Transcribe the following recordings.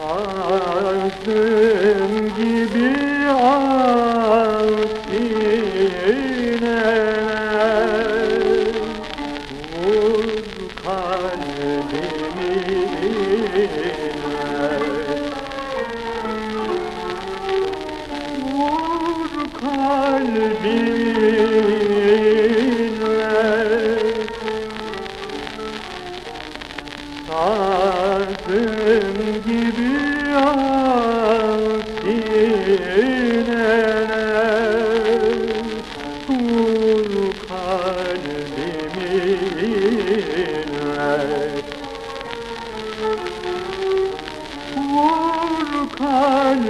Arzum gibi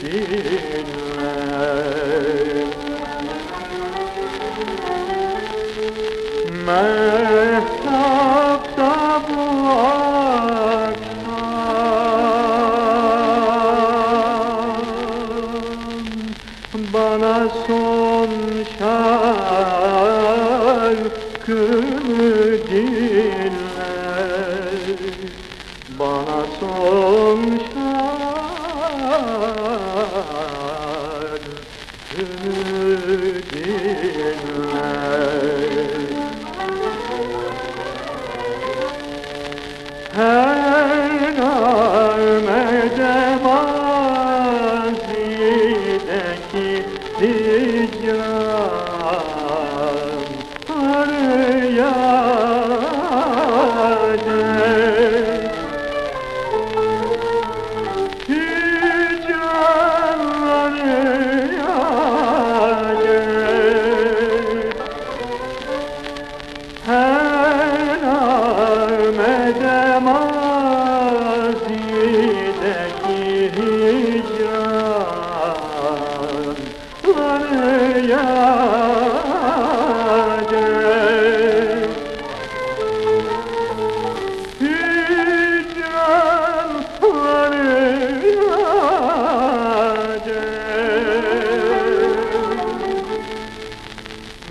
dinle Mehtapta bu akşam Bana son şarkını dinle Bana son şarkını dinle. Her namede mazideki hicran